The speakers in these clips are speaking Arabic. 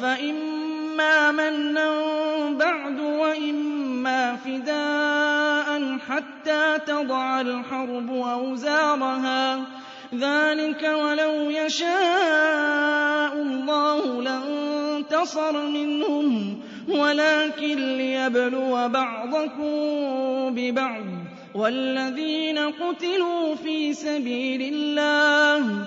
فإما منا بعد وإما فداء حتى تضع الحرب أوزارها. ذلك ولو يشاء الله لانتصر منهم ولكن ليبلو بعضكم ببعض. والذين قتلوا في سبيل الله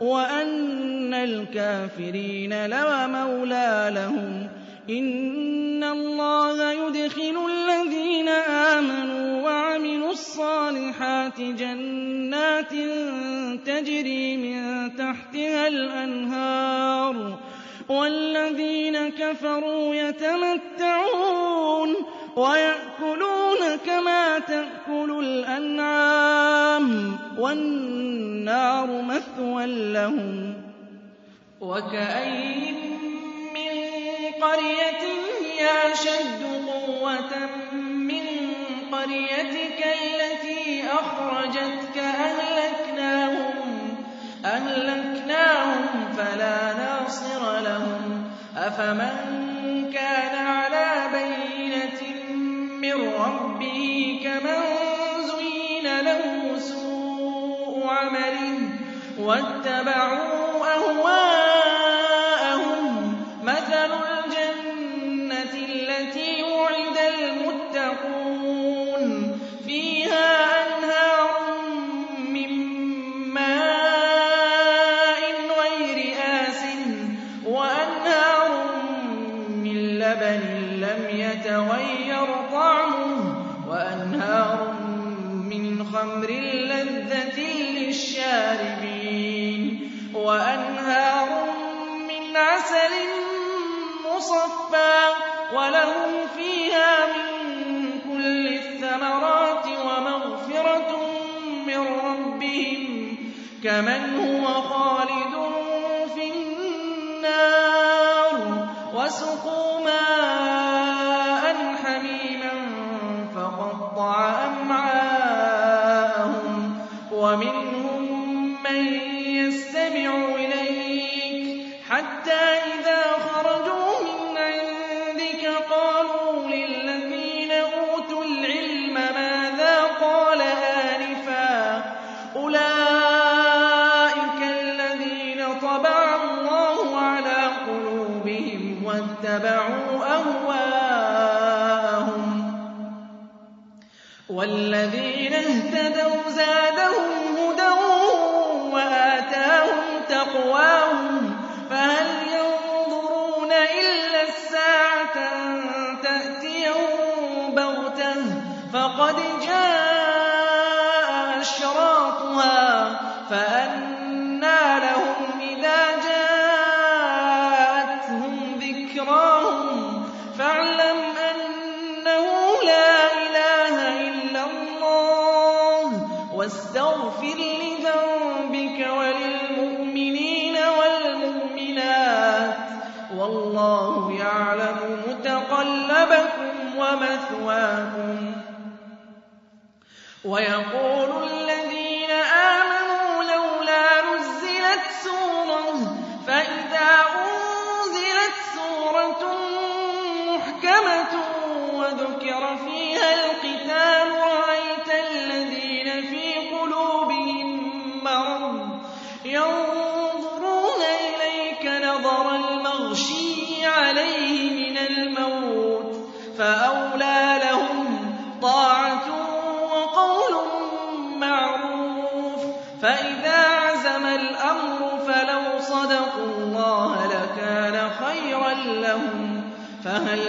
وَأَنَّ الْكَافِرِينَ لَا مَوْلَىٰ لَهُمْ إِنَّ اللَّهَ يُدْخِلُ الَّذِينَ آمَنُوا وَعَمِلُوا الصَّالِحَاتِ جَنَّاتٍ تَجْرِي مِن تَحْتِهَا الْأَنْهَارُ وَالَّذِينَ كَفَرُوا يَتَمَتَّعُونَ وَيَأْكُلُونَ كَمَا تَأْكُلُ الْأَنْعَامُ وَالنَّارُ مَثْوًى لَّهُمْ وَكَأَيِّن قَرْيَةٍ هِيَ أَشَدُّ قُوَّةً مِّن قَرْيَتِكَ الَّتِي أَخْرَجَتْكَ أَهْلَكْنَاهُمْ فَلَا نَاصِرَ لَهُمْ. أَفَمَن وَاتَّبَعُوا أَهْوَاءَهُم مِّنْ عَسَلٍ مُّصَفًّى وَلَهُمْ فِيهَا مِن كُلِّ الثَّمَرَاتِ وَمَغْفِرَةٌ مِّن رَّبِّهِمْ كَمَنْ هُوَ خَالِدٌ فِي النَّارِ وَسُقُوا وَالَّذِينَ اهْتَدَوْا وَاسْتَغْفِرْ لِذَنبِكَ وَلِلْمُؤْمِنِينَ وَالْمُؤْمِنَاتِ ۗ وَاللَّهُ يَعْلَمُ مُتَقَلَّبَكُمْ وَمَثْوَاكُمْ ۖ. وَيَقُولُ الَّذِينَ آمَنُوا لَوْلَا نُزِّلَتْ سُورَةٌ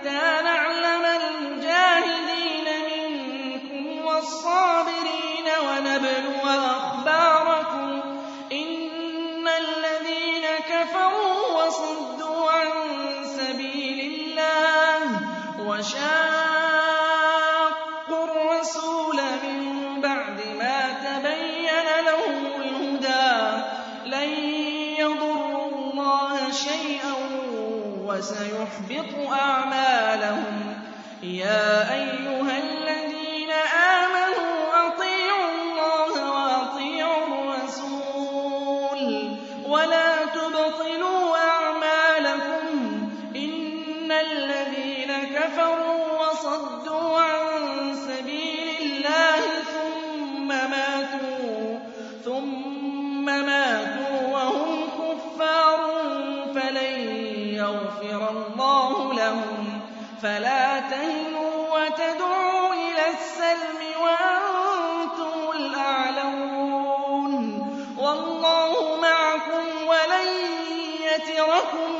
حَتَّىٰ نَعْلَمَ الْمُجَاهِدِينَ مِنكُمْ وَالصَّابِرِينَ وَنَبْلُوَ أَخْبَارَكُمْ ۚ. إِنَّ الَّذِينَ كَفَرُوا وَصَدُّوا عَن سَبِيلِ اللَّهِ وَشَاقُّوا الرَّسُولَ مِن بَعْدِ مَا تَبَيَّنَ لَهُمُ الْهُدَىٰ لَن يَضُرُّوا اللَّهَ شَيْئًا وَسَيُحْبِطُ أَعْمَالَهُمْ. يَا أَيُّهَا الَّذِينَ آمَنُوا أَطِيعُوا اللَّهَ وَأَطِيعُوا الرَّسُولَ وَلَا تُبْطِلُوا أَعْمَالَكُمْ ۚ. إِنَّ الَّذِينَ كَفَرُوا وَصَدُّوا عَن فَلَا تَهِنُوا وَتَدْعُوا إِلَى السَّلْمِ وَأَنتُمُ الْأَعْلَوُونَ وَاللَّهُ مَعَكُمْ وَلَن يَتِرَكُمْ